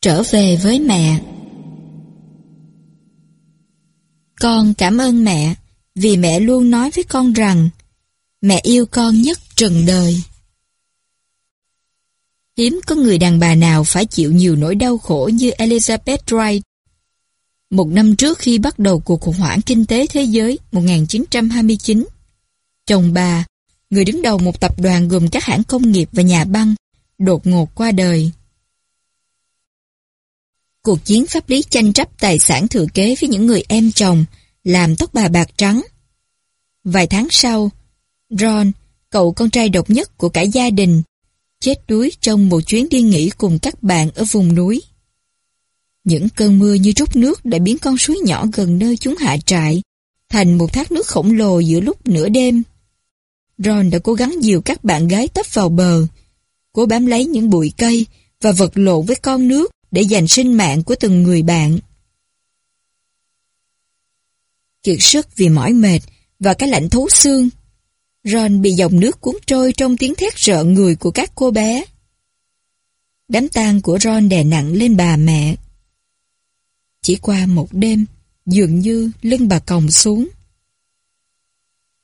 Trở về với mẹ Con cảm ơn mẹ vì mẹ luôn nói với con rằng mẹ yêu con nhất trần đời. Hiếm có người đàn bà nào phải chịu nhiều nỗi đau khổ như Elizabeth Wright. Một năm trước khi bắt đầu cuộc khủng hoảng kinh tế thế giới 1929, chồng bà, người đứng đầu một tập đoàn gồm các hãng công nghiệp và nhà băng, đột ngột qua đời. Cuộc chiến pháp lý tranh chấp tài sản thừa kế với những người em chồng làm tóc bà bạc trắng. Vài tháng sau, Ron, cậu con trai độc nhất của cả gia đình, chết đuối trong một chuyến đi nghỉ cùng các bạn ở vùng núi. Những cơn mưa như trút nước đã biến con suối nhỏ gần nơi chúng hạ trại thành một thác nước khổng lồ giữa lúc nửa đêm. Ron đã cố gắng dìu các bạn gái tấp vào bờ, cố bám lấy những bụi cây và vật lộn với con nước để giành sinh mạng của từng người bạn. Kiệt sức vì mỏi mệt và cái lạnh thấu xương, Ron bị dòng nước cuốn trôi trong tiếng thét rợn người của các cô bé. Đám tang của Ron đè nặng lên bà mẹ. Chỉ qua một đêm, dường như lưng bà còng xuống.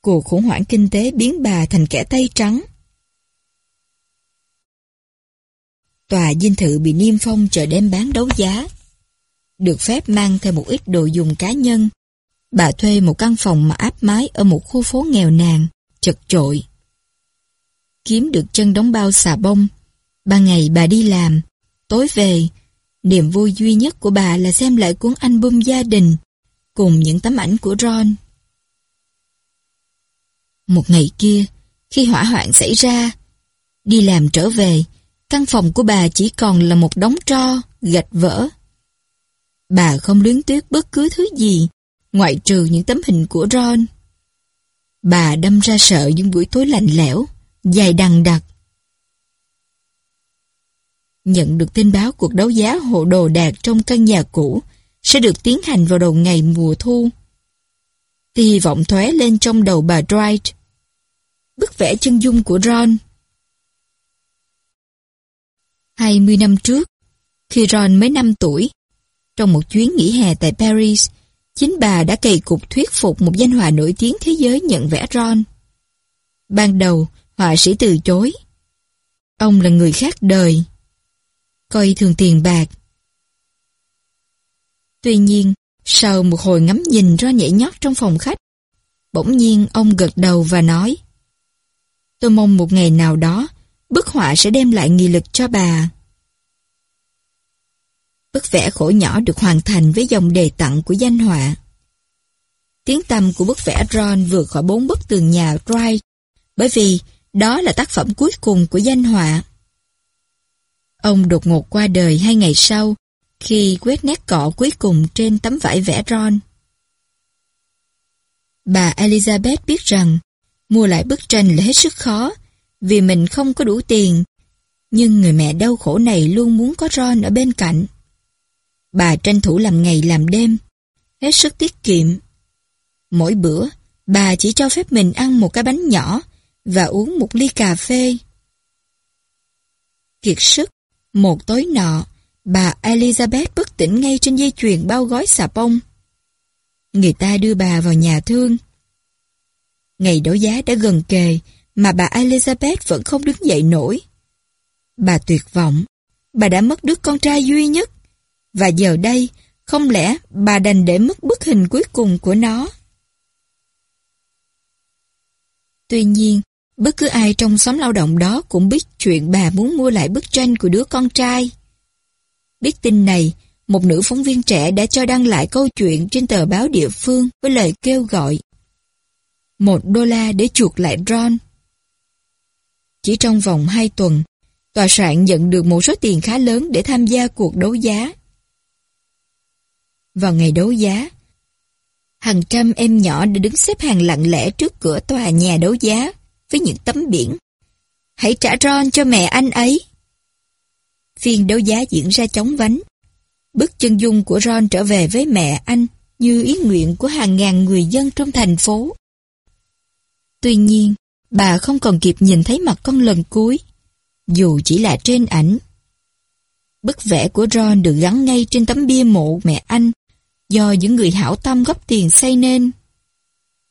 Cuộc khủng hoảng kinh tế biến bà thành kẻ tay trắng. Tòa dinh thự bị niêm phong chờ đem bán đấu giá. Được phép mang theo một ít đồ dùng cá nhân. Bà thuê một căn phòng mà áp mái ở một khu phố nghèo nàn, chật chội. Kiếm được chân đóng bao xà bông. Ban ngày bà đi làm, tối về, niềm vui duy nhất của bà là xem lại cuốn album gia đình, cùng những tấm ảnh của Ron. Một ngày kia, khi hỏa hoạn xảy ra, đi làm trở về, căn phòng của bà chỉ còn là một đống tro, gạch vỡ. Bà không luyến tiếc bất cứ thứ gì, ngoại trừ những tấm hình của Ron. Bà đâm ra sợ những buổi tối lạnh lẽo, dài đằng đặc. Nhận được tin báo cuộc đấu giá hộ đồ đạc trong căn nhà cũ sẽ được tiến hành vào đầu ngày mùa thu. Thì hy vọng thoé lên trong đầu bà Dwight. Bức vẽ chân dung của Ron 20 năm trước, khi Ron mới 5 tuổi, trong một chuyến nghỉ hè tại Paris, chính bà đã cày cục thuyết phục một danh họa nổi tiếng thế giới nhận vẽ Ron. Ban đầu, họa sĩ từ chối. Ông là người khác đời. Coi thường tiền bạc. Tuy nhiên, sau một hồi ngắm nhìn Ron nhảy nhót trong phòng khách, bỗng nhiên ông gật đầu và nói Tôi mong một ngày nào đó bức họa sẽ đem lại nghị lực cho bà. Bức vẽ khổ nhỏ được hoàn thành với dòng đề tặng của danh họa. Tiếng tâm của bức vẽ Ron vượt khỏi bốn bức tường nhà Wright, bởi vì đó là tác phẩm cuối cùng của danh họa. Ông đột ngột qua đời hai ngày sau, khi quét nét cọ cuối cùng trên tấm vải vẽ Ron. Bà Elizabeth biết rằng, mua lại bức tranh là hết sức khó, vì mình không có đủ tiền. Nhưng người mẹ đau khổ này luôn muốn có Ron ở bên cạnh. Bà tranh thủ làm ngày làm đêm, hết sức tiết kiệm. Mỗi bữa, bà chỉ cho phép mình ăn một cái bánh nhỏ và uống một ly cà phê. Kiệt sức, một tối nọ, bà Elizabeth bất tỉnh ngay trên dây chuyền bao gói xà bông. Người ta đưa bà vào nhà thương. Ngày đấu giá đã gần kề mà bà Elizabeth vẫn không đứng dậy nổi. Bà tuyệt vọng, bà đã mất đứa con trai duy nhất, và giờ đây, không lẽ bà đành để mất bức hình cuối cùng của nó? Tuy nhiên, bất cứ ai trong xóm lao động đó cũng biết chuyện bà muốn mua lại bức tranh của đứa con trai. Biết tin này, một nữ phóng viên trẻ đã cho đăng lại câu chuyện trên tờ báo địa phương với lời kêu gọi. Một đô la để chuộc lại Ron. Chỉ trong vòng 2 tuần, tòa soạn nhận được một số tiền khá lớn để tham gia cuộc đấu giá. Vào ngày đấu giá, hàng trăm em nhỏ đã đứng xếp hàng lặng lẽ trước cửa tòa nhà đấu giá với những tấm biển. Hãy trả ron cho mẹ anh ấy. Phiên đấu giá diễn ra chóng vánh. Bức chân dung của Ron trở về với mẹ anh như ý nguyện của hàng ngàn người dân trong thành phố. Tuy nhiên, bà không còn kịp nhìn thấy mặt con lần cuối, dù chỉ là trên ảnh. Bức vẽ của Ron được gắn ngay trên tấm bia mộ mẹ anh do những người hảo tâm góp tiền xây nên.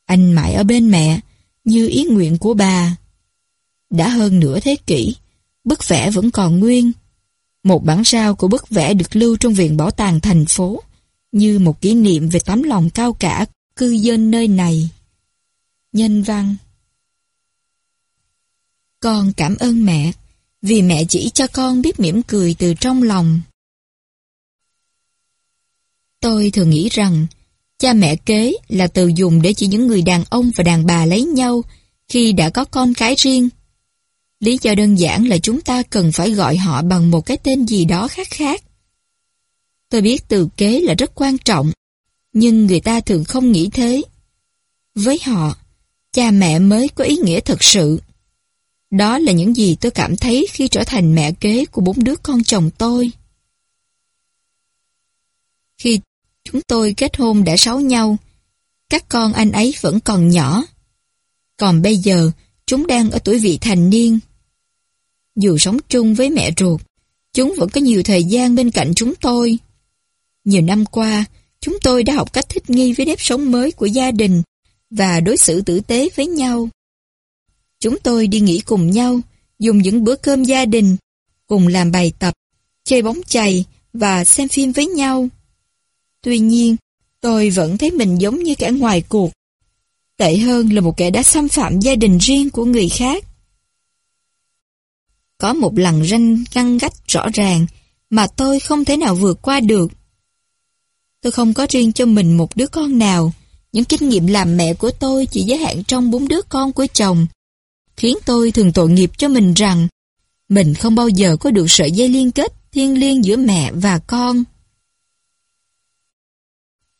Anh mãi ở bên mẹ, như ý nguyện của bà. Đã hơn nửa thế kỷ, bức vẽ vẫn còn nguyên. Một bản sao của bức vẽ được lưu trong viện bảo tàng thành phố, như một kỷ niệm về tấm lòng cao cả cư dân nơi này. Nhân văn con cảm ơn mẹ, vì mẹ chỉ cho con biết mỉm cười từ trong lòng. Tôi thường nghĩ rằng, cha mẹ kế là từ dùng để chỉ những người đàn ông và đàn bà lấy nhau khi đã có con cái riêng. Lý do đơn giản là chúng ta cần phải gọi họ bằng một cái tên gì đó khác khác. Tôi biết từ kế là rất quan trọng, nhưng người ta thường không nghĩ thế. Với họ, cha mẹ mới có ý nghĩa thật sự. Đó là những gì tôi cảm thấy khi trở thành mẹ kế của bốn đứa con chồng tôi. Khi chúng tôi kết hôn đã sáu nhau, các con anh ấy vẫn còn nhỏ. Còn bây giờ, chúng đang ở tuổi vị thành niên. Dù sống chung với mẹ ruột, chúng vẫn có nhiều thời gian bên cạnh chúng tôi. Nhiều năm qua, chúng tôi đã học cách thích nghi với nếp sống mới của gia đình và đối xử tử tế với nhau. Chúng tôi đi nghỉ cùng nhau, dùng những bữa cơm gia đình, cùng làm bài tập, chơi bóng chày và xem phim với nhau. Tuy nhiên, tôi vẫn thấy mình giống như kẻ ngoài cuộc. Tệ hơn là một kẻ đã xâm phạm gia đình riêng của người khác. Có một lằn ranh ngăn gách rõ ràng mà tôi không thể nào vượt qua được. Tôi không có riêng cho mình một đứa con nào. Những kinh nghiệm làm mẹ của tôi chỉ giới hạn trong bốn đứa con của chồng, khiến tôi thường tội nghiệp cho mình rằng mình không bao giờ có được sợi dây liên kết thiên liêng giữa mẹ và con.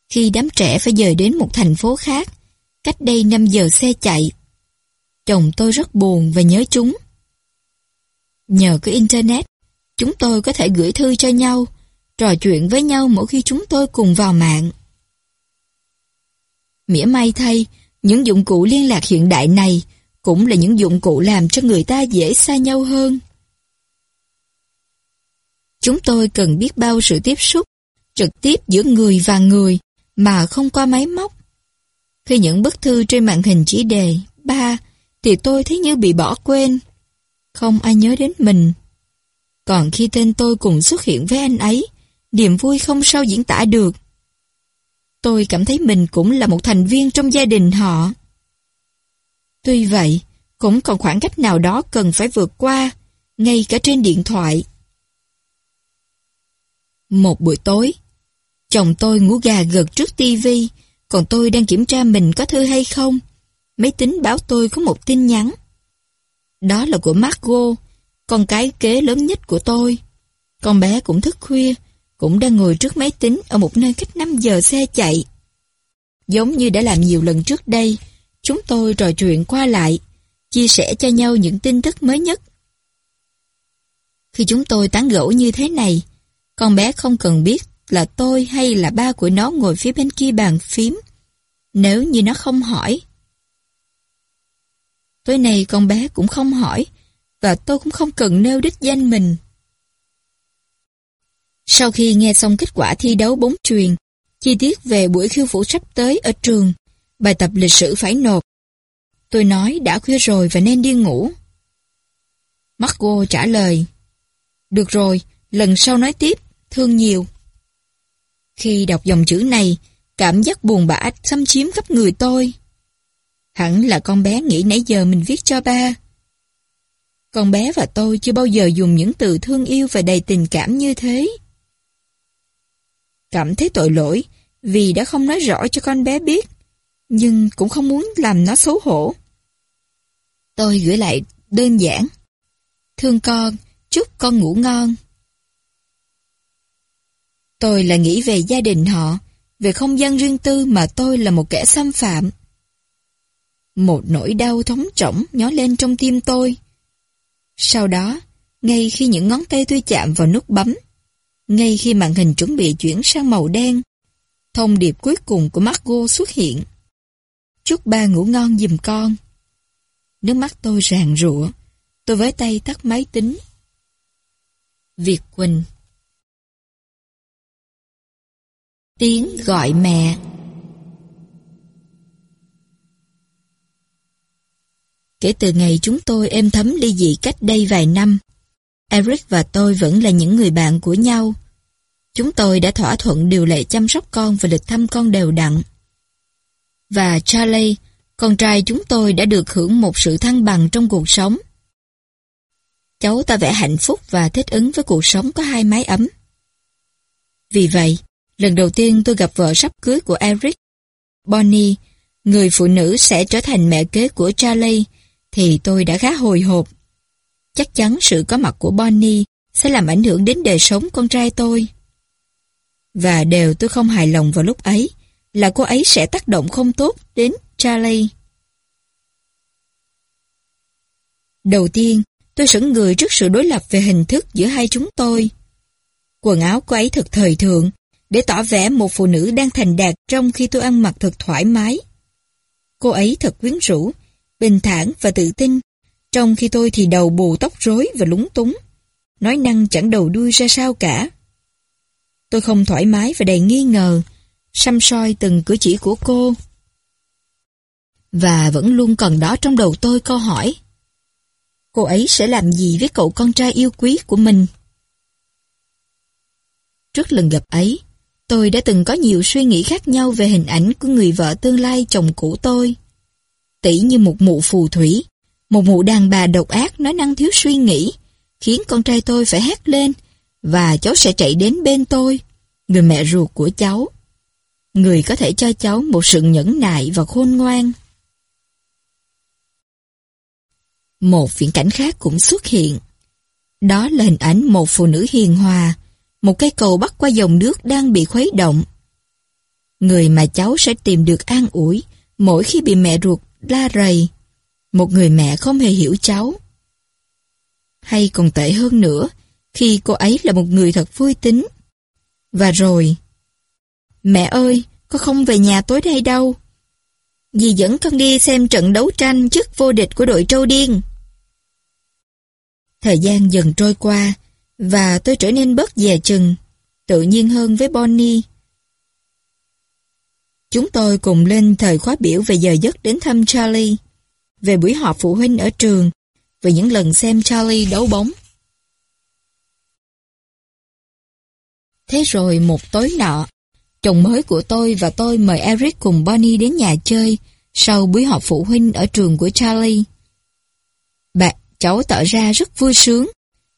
Khi đám trẻ phải dời đến một thành phố khác, cách đây 5 giờ xe chạy, chồng tôi rất buồn và nhớ chúng. Nhờ có Internet, chúng tôi có thể gửi thư cho nhau, trò chuyện với nhau mỗi khi chúng tôi cùng vào mạng. Mỉa may thay, những dụng cụ liên lạc hiện đại này cũng là những dụng cụ làm cho người ta dễ xa nhau hơn. Chúng tôi cần biết bao sự tiếp xúc trực tiếp giữa người và người mà không qua máy móc. Khi những bức thư trên màn hình chỉ đề ba thì tôi thấy như bị bỏ quên. Không ai nhớ đến mình. Còn khi tên tôi cùng xuất hiện với anh ấy, niềm vui không sao diễn tả được. Tôi cảm thấy mình cũng là một thành viên trong gia đình họ. Tuy vậy, cũng còn khoảng cách nào đó cần phải vượt qua, ngay cả trên điện thoại. Một buổi tối, chồng tôi ngủ gà gật trước tivi, còn tôi đang kiểm tra mình có thư hay không. Máy tính báo tôi có một tin nhắn. Đó là của Margot, con cái kế lớn nhất của tôi. Con bé cũng thức khuya, cũng đang ngồi trước máy tính ở một nơi cách 5 giờ xe chạy. Giống như đã làm nhiều lần trước đây, chúng tôi trò chuyện qua lại, chia sẻ cho nhau những tin tức mới nhất. Khi chúng tôi tán gẫu như thế này, con bé không cần biết là tôi hay là ba của nó ngồi phía bên kia bàn phím, nếu như nó không hỏi. Tối nay con bé cũng không hỏi, và tôi cũng không cần nêu đích danh mình. Sau khi nghe xong kết quả thi đấu bóng truyền, chi tiết về buổi khiêu vũ sắp tới ở trường, bài tập lịch sử phải nộp. Tôi nói đã khuya rồi và nên đi ngủ. Margot trả lời, Được rồi, lần sau nói tiếp, thương nhiều. Khi đọc dòng chữ này, cảm giác buồn bã xâm chiếm khắp người tôi. Hẳn là con bé nghĩ nãy giờ mình viết cho ba. Con bé và tôi chưa bao giờ dùng những từ thương yêu và đầy tình cảm như thế. Cảm thấy tội lỗi vì đã không nói rõ cho con bé biết, nhưng cũng không muốn làm nó xấu hổ. Tôi gửi lại đơn giản. Thương con, chúc con ngủ ngon. Tôi là nghĩ về gia đình họ, về không gian riêng tư mà tôi là một kẻ xâm phạm. Một nỗi đau thống trỏng nhó lên trong tim tôi. Sau đó, ngay khi những ngón tay tôi chạm vào nút bấm, ngay khi màn hình chuẩn bị chuyển sang màu đen, thông điệp cuối cùng của Margot xuất hiện. Chúc ba ngủ ngon giùm con. Nước mắt tôi ràng rụa, tôi với tay tắt máy tính. Việt Quỳnh Tiếng gọi mẹ Kể từ ngày chúng tôi êm thấm ly dị cách đây vài năm, Eric và tôi vẫn là những người bạn của nhau. Chúng tôi đã thỏa thuận điều lệ chăm sóc con và lịch thăm con đều đặn. Và Charlie, con trai chúng tôi đã được hưởng một sự thăng bằng trong cuộc sống. Cháu ta vẻ hạnh phúc và thích ứng với cuộc sống có hai mái ấm. Vì vậy, lần đầu tiên tôi gặp vợ sắp cưới của Eric, Bonnie, người phụ nữ sẽ trở thành mẹ kế của Charlie, thì tôi đã khá hồi hộp. Chắc chắn sự có mặt của Bonnie sẽ làm ảnh hưởng đến đời sống con trai tôi. Và đều tôi không hài lòng vào lúc ấy là cô ấy sẽ tác động không tốt đến Charlie. Đầu tiên, tôi sững người trước sự đối lập về hình thức giữa hai chúng tôi. Quần áo cô ấy thật thời thượng, để tỏ vẻ một phụ nữ đang thành đạt trong khi tôi ăn mặc thật thoải mái. Cô ấy thật quyến rũ, bình thản và tự tin, trong khi tôi thì đầu bù tóc rối và lúng túng. Nói năng chẳng đầu đuôi ra sao cả. Tôi không thoải mái và đầy nghi ngờ, xăm soi từng cử chỉ của cô. Và vẫn luôn còn đó trong đầu tôi câu hỏi. Cô ấy sẽ làm gì với cậu con trai yêu quý của mình? Trước lần gặp ấy, tôi đã từng có nhiều suy nghĩ khác nhau về hình ảnh của người vợ tương lai chồng cũ tôi. Tỷ như một mụ phù thủy, một mụ đàn bà độc ác nói năng thiếu suy nghĩ, khiến con trai tôi phải hét lên, và cháu sẽ chạy đến bên tôi, người mẹ ruột của cháu. Người có thể cho cháu một sự nhẫn nại và khôn ngoan. Một viễn cảnh khác cũng xuất hiện. Đó là hình ảnh một phụ nữ hiền hòa, một cây cầu bắc qua dòng nước đang bị khuấy động. Người mà cháu sẽ tìm được an ủi mỗi khi bị mẹ ruột la rầy. Một người mẹ không hề hiểu cháu. Hay còn tệ hơn nữa, khi cô ấy là một người thật vui tính. Và rồi, mẹ ơi, con không về nhà tối nay đâu. Dì dẫn con đi xem trận đấu tranh chức vô địch của đội trâu điên. Thời gian dần trôi qua, và tôi trở nên bớt dè chừng, tự nhiên hơn với Bonnie. Chúng tôi cùng lên thời khóa biểu về giờ giấc đến thăm Charlie, về buổi họp phụ huynh ở trường, về những lần xem Charlie đấu bóng. Thế rồi một tối nọ, chồng mới của tôi và tôi mời Eric cùng Bonnie đến nhà chơi sau buổi họp phụ huynh ở trường của Charlie. Bà, cháu tỏ ra rất vui sướng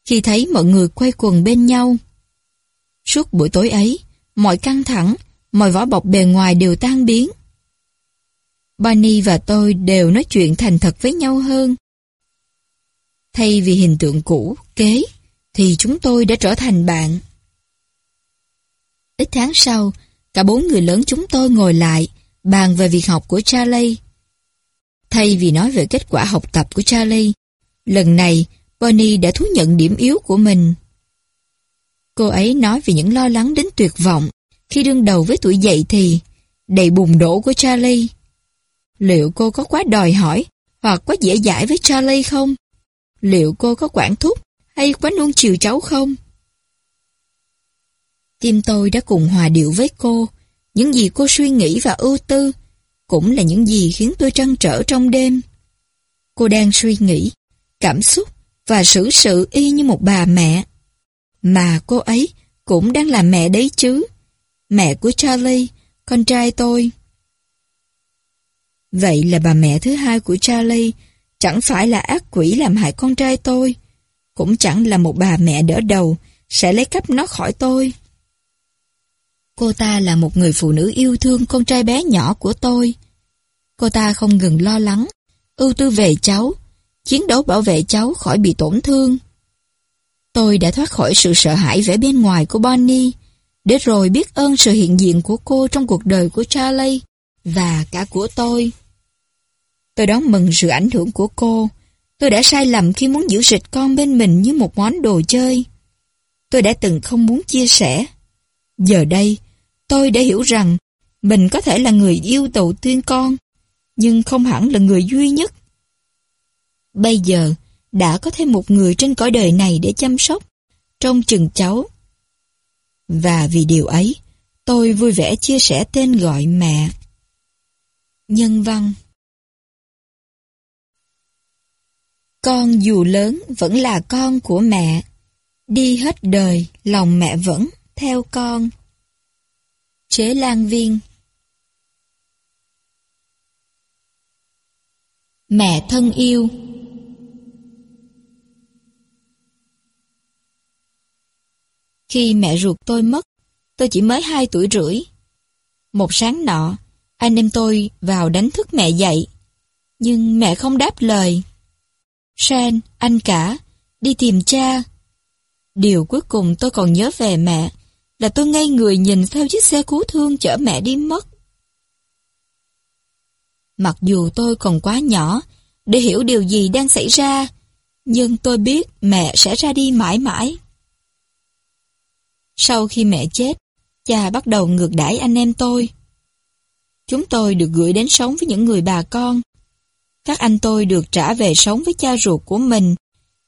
khi thấy mọi người quay quần bên nhau. Suốt buổi tối ấy, mọi căng thẳng, mọi vỏ bọc bề ngoài đều tan biến. Bonnie và tôi đều nói chuyện thành thật với nhau hơn. Thay vì hình tượng cũ, kế, thì chúng tôi đã trở thành bạn. Ít tháng sau, cả bốn người lớn chúng tôi ngồi lại, bàn về việc học của Charlie. Thay vì nói về kết quả học tập của Charlie, lần này Bonnie đã thú nhận điểm yếu của mình. Cô ấy nói về những lo lắng đến tuyệt vọng khi đương đầu với tuổi dậy thì, đầy bùng đổ của Charlie. Liệu cô có quá đòi hỏi hoặc quá dễ dãi với Charlie không? Liệu cô có quản thúc hay quá nuông chiều cháu không? Tim tôi đã cùng hòa điệu với cô. Những gì cô suy nghĩ và ưu tư cũng là những gì khiến tôi trăn trở trong đêm. Cô đang suy nghĩ, cảm xúc và xử sự y như một bà mẹ. Mà cô ấy cũng đang là mẹ đấy chứ. Mẹ của Charlie, con trai tôi. Vậy là bà mẹ thứ hai của Charlie chẳng phải là ác quỷ làm hại con trai tôi, cũng chẳng là một bà mẹ đỡ đầu sẽ lấy cắp nó khỏi tôi. Cô ta là một người phụ nữ yêu thương con trai bé nhỏ của tôi. Cô ta không ngừng lo lắng, ưu tư về cháu, chiến đấu bảo vệ cháu khỏi bị tổn thương. Tôi đã thoát khỏi sự sợ hãi vẻ bên ngoài của Bonnie, để rồi biết ơn sự hiện diện của cô trong cuộc đời của Charlie và cả của tôi. Tôi đón mừng sự ảnh hưởng của cô. Tôi đã sai lầm khi muốn giữ sịch con bên mình như một món đồ chơi. Tôi đã từng không muốn chia sẻ. Giờ đây, tôi đã hiểu rằng mình có thể là người yêu đầu tiên con, nhưng không hẳn là người duy nhất. Bây giờ, đã có thêm một người trên cõi đời này để chăm sóc, trông chừng cháu. Và vì điều ấy, Tôi vui vẻ chia sẻ tên gọi mẹ. Nhân văn Con dù lớn vẫn là con của mẹ. Đi hết đời, lòng mẹ vẫn theo con. Chế Lan Viên Mẹ thân yêu Khi mẹ ruột tôi mất, tôi chỉ mới 2 tuổi rưỡi. Một sáng nọ, anh em tôi vào đánh thức mẹ dậy. Nhưng mẹ không đáp lời. Sen, anh cả, đi tìm cha. Điều cuối cùng tôi còn nhớ về mẹ là tôi ngay người nhìn theo chiếc xe cứu thương chở mẹ đi mất. Mặc dù tôi còn quá nhỏ để hiểu điều gì đang xảy ra, nhưng tôi biết mẹ sẽ ra đi mãi mãi. Sau khi mẹ chết, cha bắt đầu ngược đãi anh em tôi. Chúng tôi được gửi đến sống với những người bà con. Các anh tôi được trả về sống với cha ruột của mình,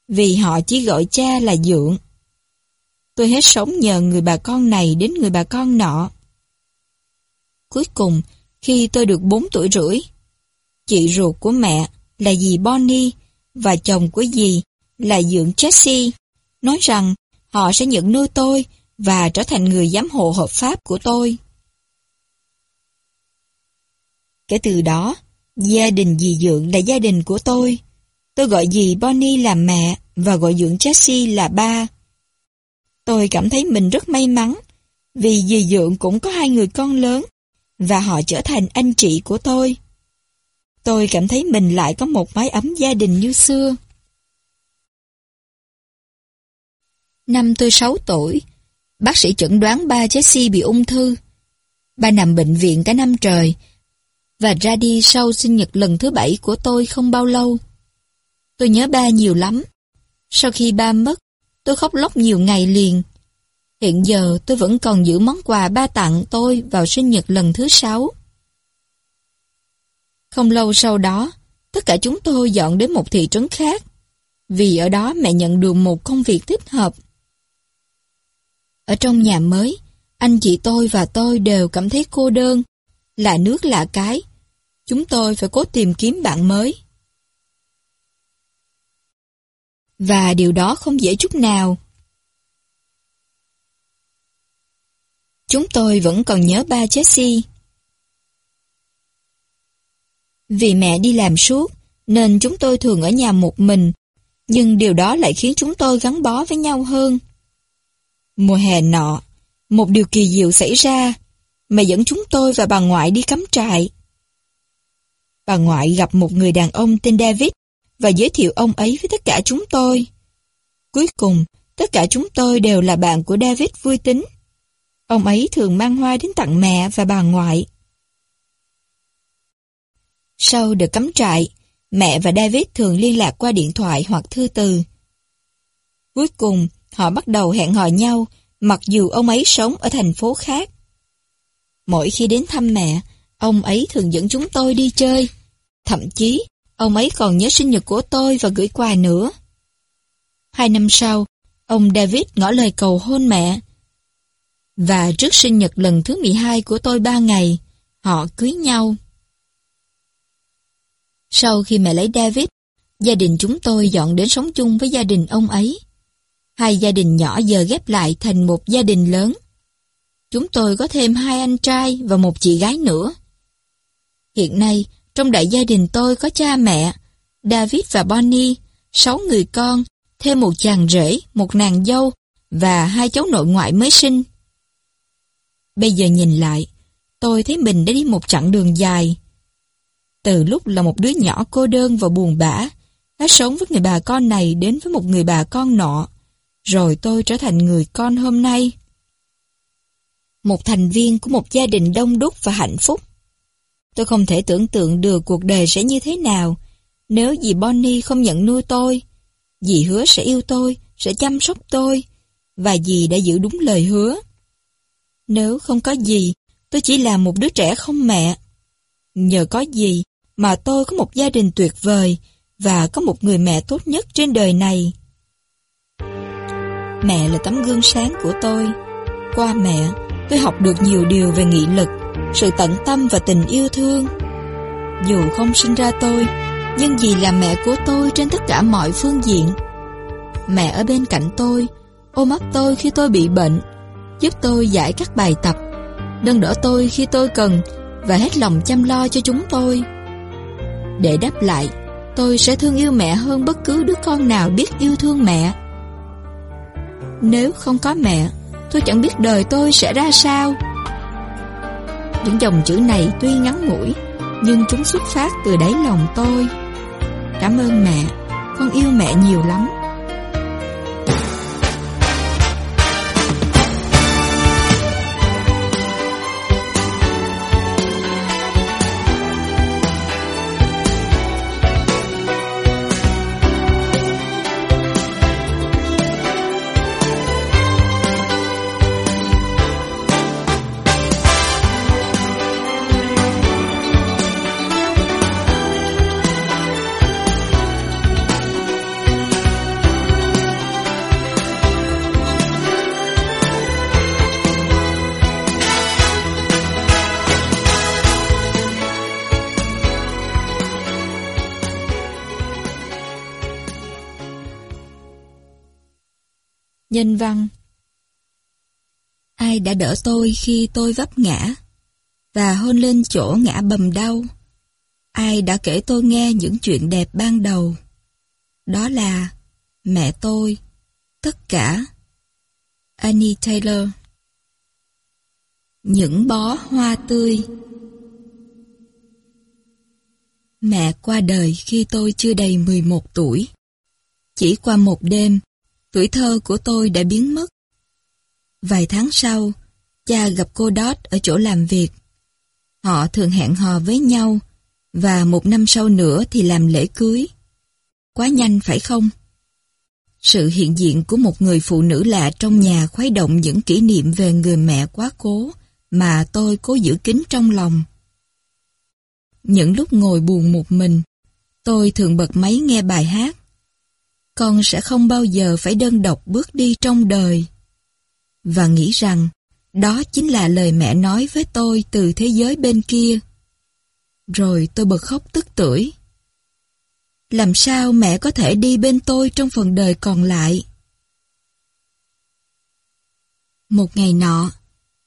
vì họ chỉ gọi cha là dượng. Tôi hết sống nhờ người bà con này đến người bà con nọ. Cuối cùng, khi tôi được 4 tuổi rưỡi, chị ruột của mẹ là dì Bonnie và chồng của dì là dưỡng Jesse nói rằng họ sẽ nhận nuôi tôi và trở thành người giám hộ hợp pháp của tôi. Kể từ đó, gia đình dì dưỡng là gia đình của tôi. Tôi gọi dì Bonnie là mẹ và gọi dưỡng Jesse là ba. Tôi cảm thấy mình rất may mắn vì dì Dượng cũng có hai người con lớn và họ trở thành anh chị của tôi. Tôi cảm thấy mình lại có một mái ấm gia đình như xưa. Năm tôi 6 tuổi, bác sĩ chẩn đoán ba Jessie bị ung thư. Ba nằm bệnh viện cả năm trời và ra đi sau sinh nhật lần thứ bảy của tôi không bao lâu. Tôi nhớ ba nhiều lắm. Sau khi ba mất, tôi khóc lóc nhiều ngày liền. Hiện giờ tôi vẫn còn giữ món quà ba tặng tôi vào sinh nhật lần thứ sáu. Không lâu sau đó, tất cả chúng tôi dọn đến một thị trấn khác, vì ở đó mẹ nhận được một công việc thích hợp. Ở trong nhà mới, anh chị tôi và tôi đều cảm thấy cô đơn, lạ nước lạ cái. Chúng tôi phải cố tìm kiếm bạn mới. Và điều đó không dễ chút nào. Chúng tôi vẫn còn nhớ ba Jesse Vì mẹ đi làm suốt, nên chúng tôi thường ở nhà một mình, nhưng điều đó lại khiến chúng tôi gắn bó với nhau hơn. Mùa hè nọ, một điều kỳ diệu xảy ra, mẹ dẫn chúng tôi và bà ngoại đi cắm trại. Bà ngoại gặp một người đàn ông tên David và giới thiệu ông ấy với tất cả chúng tôi. Cuối cùng, tất cả chúng tôi đều là bạn của David vui tính. Ông ấy thường mang hoa đến tặng mẹ và bà ngoại. Sau được cắm trại, mẹ và David thường liên lạc qua điện thoại hoặc thư từ. Cuối cùng, họ bắt đầu hẹn hò nhau, mặc dù ông ấy sống ở thành phố khác. Mỗi khi đến thăm mẹ, ông ấy thường dẫn chúng tôi đi chơi. Thậm chí, ông ấy còn nhớ sinh nhật của tôi và gửi quà nữa. Hai năm sau, ông David ngỏ lời cầu hôn mẹ. Và trước sinh nhật lần thứ 12 của tôi ba ngày, họ cưới nhau. Sau khi mẹ lấy David, gia đình chúng tôi dọn đến sống chung với gia đình ông ấy. Hai gia đình nhỏ giờ ghép lại thành một gia đình lớn. Chúng tôi có thêm hai anh trai và một chị gái nữa. Hiện nay, trong đại gia đình tôi có cha mẹ, David và Bonnie, sáu người con, thêm một chàng rể, một nàng dâu và hai cháu nội ngoại mới sinh. Bây giờ nhìn lại, tôi thấy mình đã đi một chặng đường dài. Từ lúc là một đứa nhỏ cô đơn và buồn bã, đã sống với người bà con này đến với một người bà con nọ, rồi tôi trở thành người con hôm nay. Một thành viên của một gia đình đông đúc và hạnh phúc. Tôi không thể tưởng tượng được cuộc đời sẽ như thế nào nếu dì Bonnie không nhận nuôi tôi. Dì hứa sẽ yêu tôi, sẽ chăm sóc tôi, và dì đã giữ đúng lời hứa. Nếu không có gì, tôi chỉ là một đứa trẻ không mẹ. Nhờ có gì mà tôi có một gia đình tuyệt vời và có một người mẹ tốt nhất trên đời này. Mẹ là tấm gương sáng của tôi. Qua mẹ, tôi học được nhiều điều về nghị lực, sự tận tâm và tình yêu thương. Dù không sinh ra tôi, nhưng vì là mẹ của tôi trên tất cả mọi phương diện. Mẹ ở bên cạnh tôi, ôm ấp tôi khi tôi bị bệnh, giúp tôi giải các bài tập, nâng đỡ tôi khi tôi cần và hết lòng chăm lo cho chúng tôi. Để đáp lại, tôi sẽ thương yêu mẹ hơn bất cứ đứa con nào biết yêu thương mẹ. Nếu không có mẹ, tôi chẳng biết đời tôi sẽ ra sao. Những dòng chữ này tuy ngắn ngủi, nhưng chúng xuất phát từ đáy lòng tôi. Cảm ơn mẹ, con yêu mẹ nhiều lắm. Nhân văn Ai đã đỡ tôi khi tôi vấp ngã và hôn lên chỗ ngã bầm đau? Ai đã kể tôi nghe những chuyện đẹp ban đầu? Đó là mẹ tôi, tất cả. Annie Taylor Những bó hoa tươi Mẹ qua đời khi tôi chưa đầy 11 tuổi. Chỉ qua một đêm, tuổi thơ của tôi đã biến mất. Vài tháng sau, cha gặp cô Dot ở chỗ làm việc. Họ thường hẹn hò với nhau, và một năm sau nữa thì làm lễ cưới. Quá nhanh phải không? Sự hiện diện của một người phụ nữ lạ trong nhà khuấy động những kỷ niệm về người mẹ quá cố mà tôi cố giữ kín trong lòng. Những lúc ngồi buồn một mình, tôi thường bật máy nghe bài hát con sẽ không bao giờ phải đơn độc bước đi trong đời. Và nghĩ rằng, đó chính là lời mẹ nói với tôi từ thế giới bên kia. Rồi tôi bật khóc tức tưởi. Làm sao mẹ có thể đi bên tôi trong phần đời còn lại? Một ngày nọ,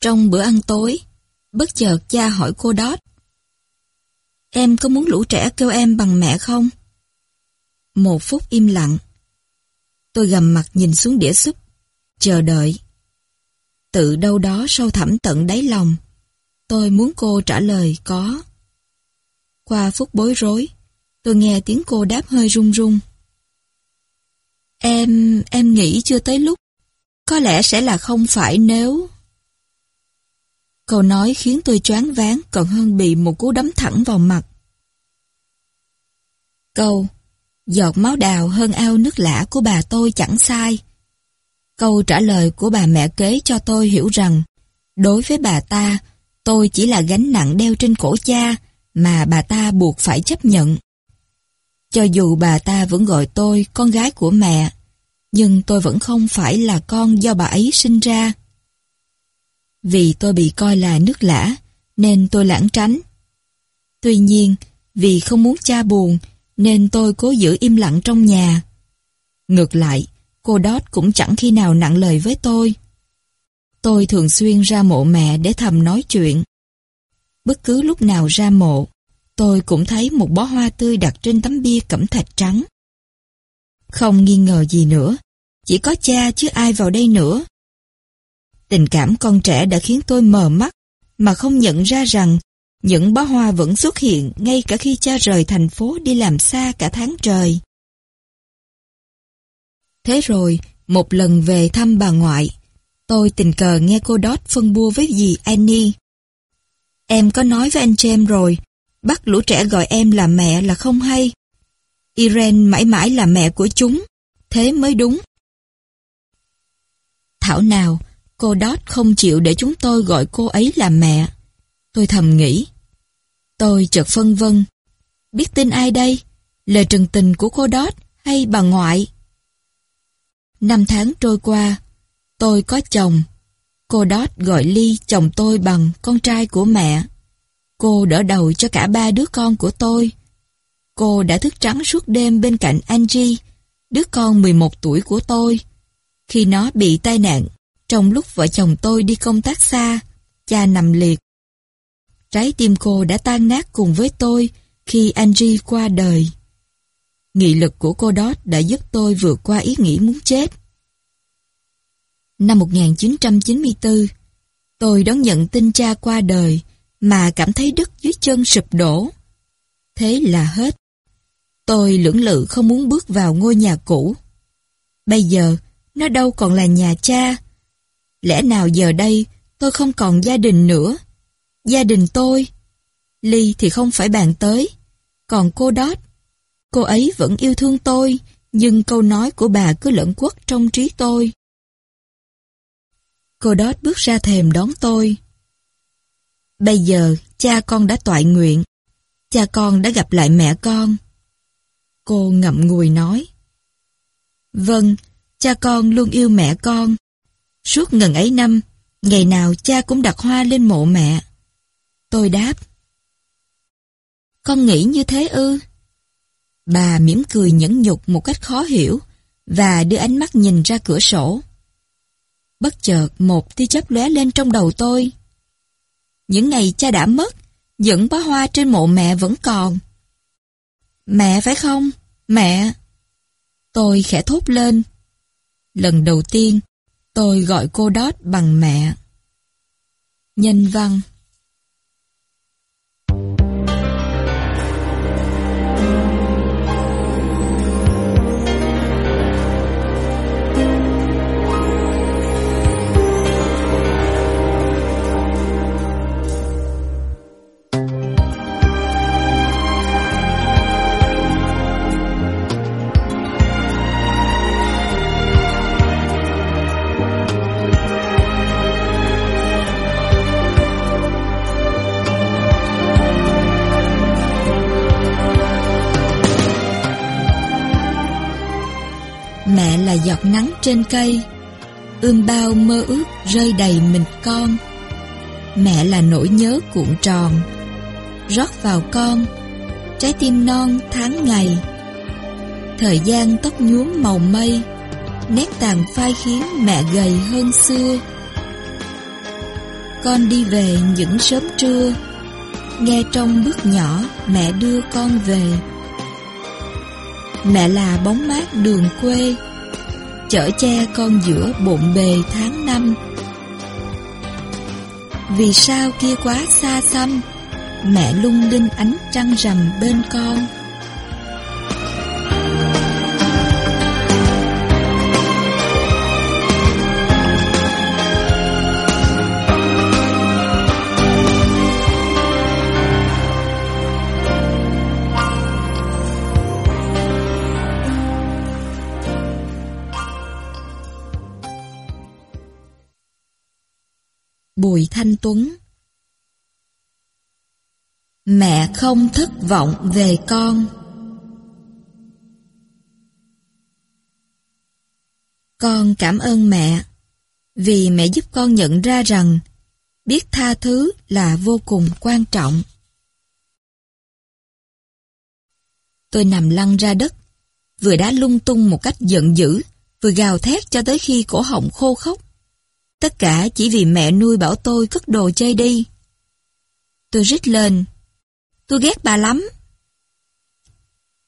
trong bữa ăn tối, bất chợt cha hỏi cô Đót. Em có muốn lũ trẻ kêu em bằng mẹ không? Một phút im lặng. Tôi gầm mặt nhìn xuống đĩa súp, chờ đợi. Tự đâu đó sâu thẳm tận đáy lòng, tôi muốn cô trả lời có. Qua phút bối rối, tôi nghe tiếng cô đáp hơi run run. Em, em nghĩ chưa tới lúc. Có lẽ sẽ là không phải nếu... Câu nói khiến tôi choáng váng còn hơn bị một cú đấm thẳng vào mặt. Câu Giọt máu đào hơn ao nước lã của bà tôi chẳng sai. Câu trả lời của bà mẹ kế cho tôi hiểu rằng, đối với bà ta, tôi chỉ là gánh nặng đeo trên cổ cha mà bà ta buộc phải chấp nhận. Cho dù bà ta vẫn gọi tôi con gái của mẹ, nhưng tôi vẫn không phải là con do bà ấy sinh ra. Vì tôi bị coi là nước lã, nên tôi lãng tránh. Tuy nhiên, vì không muốn cha buồn, nên tôi cố giữ im lặng trong nhà. Ngược lại, cô Đót cũng chẳng khi nào nặng lời với tôi. Tôi thường xuyên ra mộ mẹ để thầm nói chuyện. Bất cứ lúc nào ra mộ, tôi cũng thấy một bó hoa tươi đặt trên tấm bia cẩm thạch trắng. Không nghi ngờ gì nữa, chỉ có cha chứ ai vào đây nữa. Tình cảm con trẻ đã khiến tôi mờ mắt, mà không nhận ra rằng những bó hoa vẫn xuất hiện ngay cả khi cha rời thành phố đi làm xa cả tháng trời. Thế rồi, một lần về thăm bà ngoại, tôi tình cờ nghe cô Dot phân bua với dì Annie. Em có nói với anh James rồi, bắt lũ trẻ gọi em là mẹ là không hay. Irene mãi mãi là mẹ của chúng, thế mới đúng. Thảo nào, cô Dot không chịu để chúng tôi gọi cô ấy là mẹ. Tôi thầm nghĩ. Tôi chợt phân vân. Biết tin ai đây? Lời trần tình của cô Đót hay bà ngoại? Năm tháng trôi qua, tôi có chồng. Cô đót gọi Ly chồng tôi bằng con trai của mẹ. Cô đỡ đầu cho cả ba đứa con của tôi. Cô đã thức trắng suốt đêm bên cạnh Angie, đứa con 11 tuổi của tôi. Khi nó bị tai nạn, trong lúc vợ chồng tôi đi công tác xa, cha nằm liệt. Trái tim cô đã tan nát cùng với tôi khi Angie qua đời. Nghị lực của cô đó đã giúp tôi vượt qua ý nghĩ muốn chết. Năm 1994, tôi đón nhận tin cha qua đời mà cảm thấy đất dưới chân sụp đổ. Thế là hết. Tôi lưỡng lự không muốn bước vào ngôi nhà cũ. Bây giờ, nó đâu còn là nhà cha. Lẽ nào giờ đây tôi không còn gia đình nữa? Gia đình tôi. Ly thì không phải bàn tới. Còn cô Đót, cô ấy vẫn yêu thương tôi, nhưng câu nói của bà cứ lẫn quất trong trí tôi. Cô Đót bước ra thềm đón tôi. Bây giờ, cha con đã toại nguyện. Cha con đã gặp lại mẹ con. Cô ngậm ngùi nói. Vâng, cha con luôn yêu mẹ con. Suốt ngần ấy năm, ngày nào cha cũng đặt hoa lên mộ mẹ. Tôi đáp. Con nghĩ như thế ư? Bà mỉm cười nhẫn nhục một cách khó hiểu và đưa ánh mắt nhìn ra cửa sổ. Bất chợt một tia chớp lóe lên trong đầu tôi. Những ngày cha đã mất, những bó hoa trên mộ mẹ vẫn còn. Mẹ phải không? Mẹ! Tôi khẽ thốt lên. Lần đầu tiên, tôi gọi cô Đót bằng mẹ. Nhân văn là giọt nắng trên cây. Ươm bao mơ ước rơi đầy mình con. Mẹ là nỗi nhớ cuộn tròn. Rót vào con, Trái tim non tháng ngày. Thời gian tóc nhuốm màu mây, Nét tàn phai khiến mẹ gầy hơn xưa. Con đi về những sớm trưa, Nghe trong bước nhỏ mẹ đưa con về. Mẹ là bóng mát đường quê Chở che con giữa bộn bề tháng năm. Vì sao kia quá xa xăm, Mẹ lung linh ánh trăng rằm bên con? Bùi Thanh Tuấn Mẹ không thất vọng về con Con cảm ơn mẹ vì mẹ giúp con nhận ra rằng biết tha thứ là vô cùng quan trọng. Tôi nằm lăn ra đất, vừa đã lung tung một cách giận dữ, vừa gào thét cho tới khi cổ họng khô khốc. Tất cả chỉ vì mẹ nuôi bảo tôi cất đồ chơi đi. Tôi rít lên. Tôi ghét bà lắm.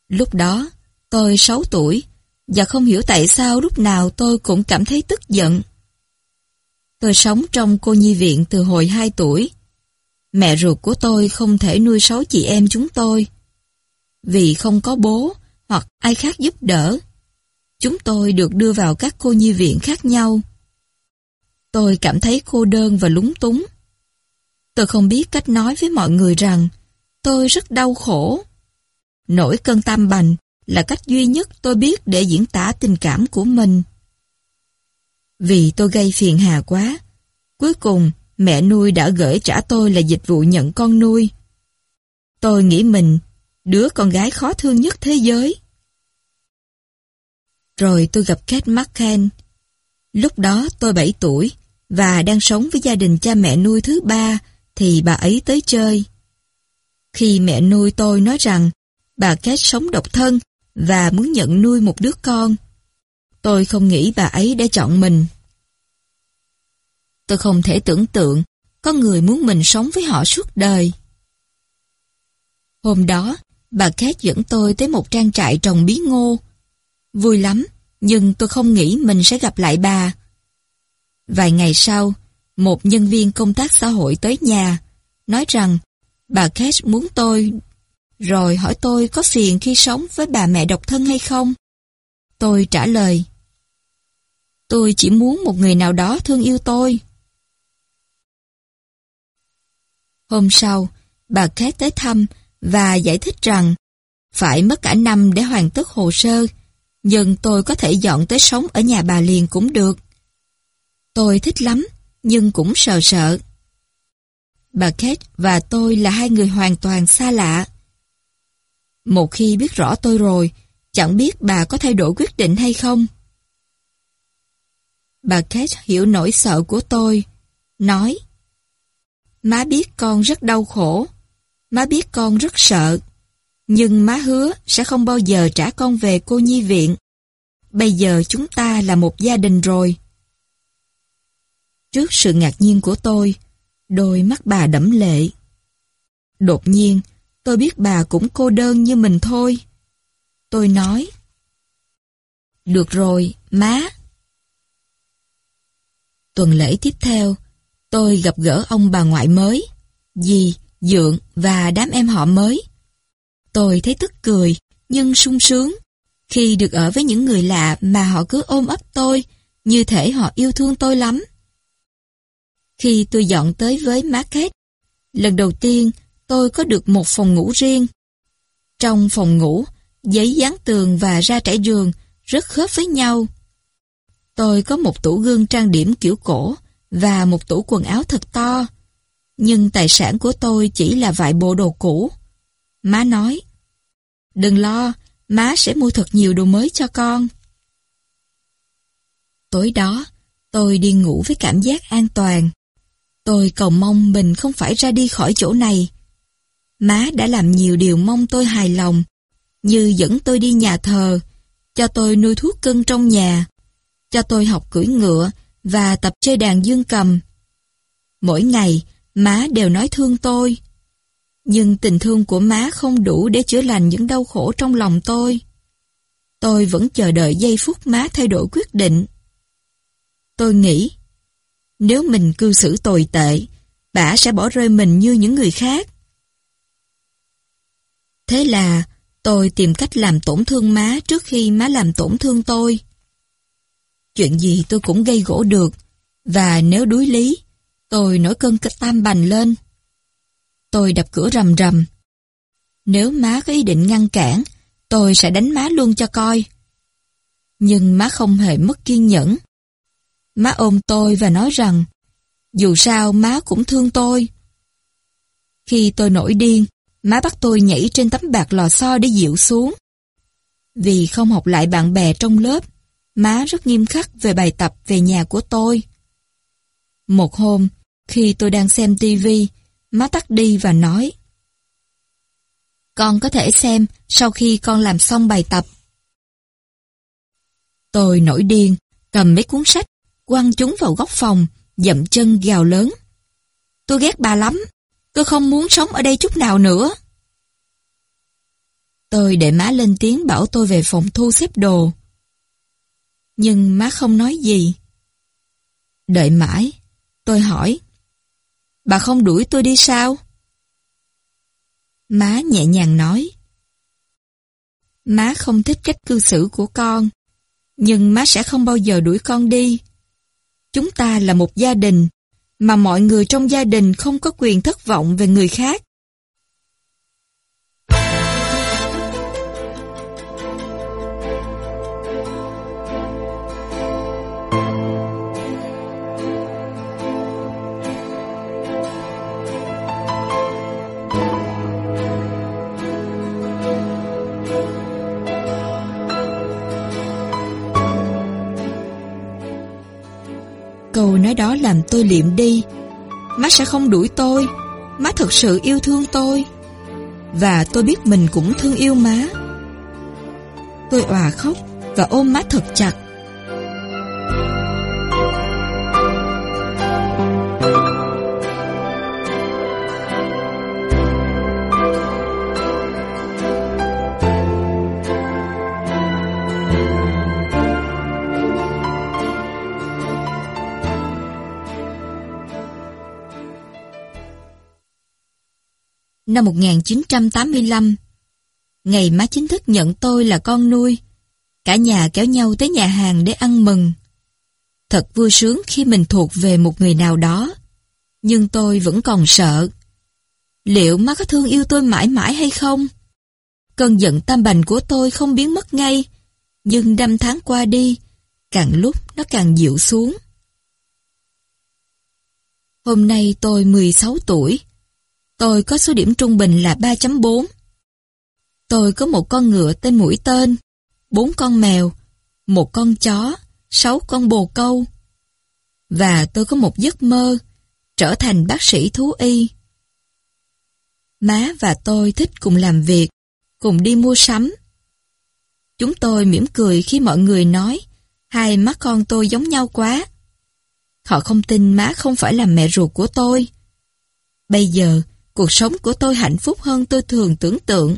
Lúc đó, tôi 6 tuổi, và không hiểu tại sao lúc nào tôi cũng cảm thấy tức giận. Tôi sống trong cô nhi viện từ hồi 2 tuổi. Mẹ ruột của tôi không thể nuôi sáu chị em chúng tôi. Vì không có bố hoặc ai khác giúp đỡ. Chúng tôi được đưa vào các cô nhi viện khác nhau. Tôi cảm thấy cô đơn và lúng túng. Tôi không biết cách nói với mọi người rằng tôi rất đau khổ. Nỗi cơn tam bành là cách duy nhất tôi biết để diễn tả tình cảm của mình. Vì tôi gây phiền hà quá, cuối cùng mẹ nuôi đã gửi trả tôi là dịch vụ nhận con nuôi. Tôi nghĩ mình đứa con gái khó thương nhất thế giới. Rồi tôi gặp Kate McCann. Lúc đó tôi 7 tuổi và đang sống với gia đình cha mẹ nuôi thứ ba thì bà ấy tới chơi. Khi mẹ nuôi tôi nói rằng bà Kate sống độc thân và muốn nhận nuôi một đứa con, tôi không nghĩ bà ấy đã chọn mình. Tôi không thể tưởng tượng có người muốn mình sống với họ suốt đời. Hôm đó, bà Kate dẫn tôi tới một trang trại trồng bí ngô. Vui lắm, nhưng tôi không nghĩ mình sẽ gặp lại bà. Vài ngày sau, một nhân viên công tác xã hội tới nhà, nói rằng bà Cash muốn tôi, rồi hỏi tôi có phiền khi sống với bà mẹ độc thân hay không. Tôi trả lời, tôi chỉ muốn một người nào đó thương yêu tôi. Hôm sau, bà Cash tới thăm và giải thích rằng phải mất cả năm để hoàn tất hồ sơ, nhưng tôi có thể dọn tới sống ở nhà bà liền cũng được. Tôi thích lắm, nhưng cũng sợ sợ. Bà Kate và tôi là hai người hoàn toàn xa lạ. Một khi biết rõ tôi rồi, chẳng biết bà có thay đổi quyết định hay không. Bà Kate hiểu nỗi sợ của tôi, nói Má biết con rất đau khổ, má biết con rất sợ, nhưng má hứa sẽ không bao giờ trả con về cô nhi viện. Bây giờ chúng ta là một gia đình rồi. Trước sự ngạc nhiên của tôi, đôi mắt bà đẫm lệ. Đột nhiên, tôi biết bà cũng cô đơn như mình thôi. Tôi nói, Được rồi, má. Tuần lễ tiếp theo, tôi gặp gỡ ông bà ngoại mới, dì, dượng và đám em họ mới. Tôi thấy tức cười, nhưng sung sướng, khi được ở với những người lạ mà họ cứ ôm ấp tôi, như thể họ yêu thương tôi lắm. Khi tôi dọn tới với Market, lần đầu tiên tôi có được một phòng ngủ riêng. Trong phòng ngủ, giấy dán tường và ra trải giường rất khớp với nhau. Tôi có một tủ gương trang điểm kiểu cổ và một tủ quần áo thật to. Nhưng tài sản của tôi chỉ là vài bộ đồ cũ. Má nói, đừng lo, má sẽ mua thật nhiều đồ mới cho con. Tối đó, tôi đi ngủ với cảm giác an toàn. Tôi cầu mong mình không phải ra đi khỏi chỗ này. Má đã làm nhiều điều mong tôi hài lòng, như dẫn tôi đi nhà thờ, cho tôi nuôi thuốc cưng trong nhà, cho tôi học cưỡi ngựa và tập chơi đàn dương cầm. Mỗi ngày, má đều nói thương tôi. Nhưng tình thương của má không đủ để chữa lành những đau khổ trong lòng tôi. Tôi vẫn chờ đợi giây phút má thay đổi quyết định. Tôi nghĩ, nếu mình cư xử tồi tệ, bà sẽ bỏ rơi mình như những người khác. Thế là tôi tìm cách làm tổn thương má trước khi má làm tổn thương tôi. Chuyện gì tôi cũng gây gỗ được, và nếu đuối lý, tôi nổi cơn tam bành lên. Tôi đập cửa rầm rầm. Nếu má có ý định ngăn cản, tôi sẽ đánh má luôn cho coi. Nhưng má không hề mất kiên nhẫn. Má ôm tôi và nói rằng, dù sao má cũng thương tôi. Khi tôi nổi điên, má bắt tôi nhảy trên tấm bạc lò xo để dịu xuống. Vì không học lại bạn bè trong lớp, má rất nghiêm khắc về bài tập về nhà của tôi. Một hôm, khi tôi đang xem tivi, má tắt đi và nói Con có thể xem sau khi con làm xong bài tập. Tôi nổi điên, cầm mấy cuốn sách, quăng chúng vào góc phòng, dậm chân gào lớn. Tôi ghét bà lắm, tôi không muốn sống ở đây chút nào nữa. Tôi để má lên tiếng bảo tôi về phòng thu xếp đồ. Nhưng má không nói gì. Đợi mãi, tôi hỏi. Bà không đuổi tôi đi sao? Má nhẹ nhàng nói. Má không thích cách cư xử của con, nhưng má sẽ không bao giờ đuổi con đi. Chúng ta là một gia đình, mà mọi người trong gia đình không có quyền thất vọng về người khác. Cái đó làm tôi liệm đi. Má sẽ không đuổi tôi. Má thật sự yêu thương tôi. Và tôi biết mình cũng thương yêu má. Tôi òa khóc và ôm má thật chặt. Năm 1985, ngày má chính thức nhận tôi là con nuôi, cả nhà kéo nhau tới nhà hàng để ăn mừng. Thật vui sướng khi mình thuộc về một người nào đó, nhưng tôi vẫn còn sợ. Liệu má có thương yêu tôi mãi mãi hay không? Cơn giận tam bành của tôi không biến mất ngay, nhưng năm tháng qua đi, càng lúc nó càng dịu xuống. Hôm nay tôi 16 tuổi. Tôi có số điểm trung bình là 3.4. Tôi có một con ngựa tên mũi tên, bốn con mèo, một con chó, sáu con bồ câu. Và tôi có một giấc mơ, trở thành bác sĩ thú y. Má và tôi thích cùng làm việc, cùng đi mua sắm. Chúng tôi mỉm cười khi mọi người nói hai má con tôi giống nhau quá. Họ không tin má không phải là mẹ ruột của tôi. Bây giờ, cuộc sống của tôi hạnh phúc hơn tôi thường tưởng tượng.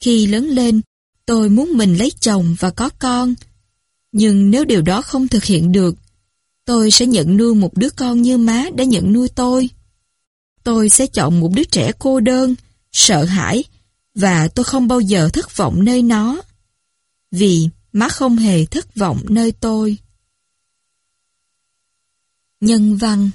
Khi lớn lên, tôi muốn mình lấy chồng và có con. Nhưng nếu điều đó không thực hiện được, tôi sẽ nhận nuôi một đứa con như má đã nhận nuôi tôi. Tôi sẽ chọn một đứa trẻ cô đơn, sợ hãi, và tôi không bao giờ thất vọng nơi nó. Vì má không hề thất vọng nơi tôi. Nhân văn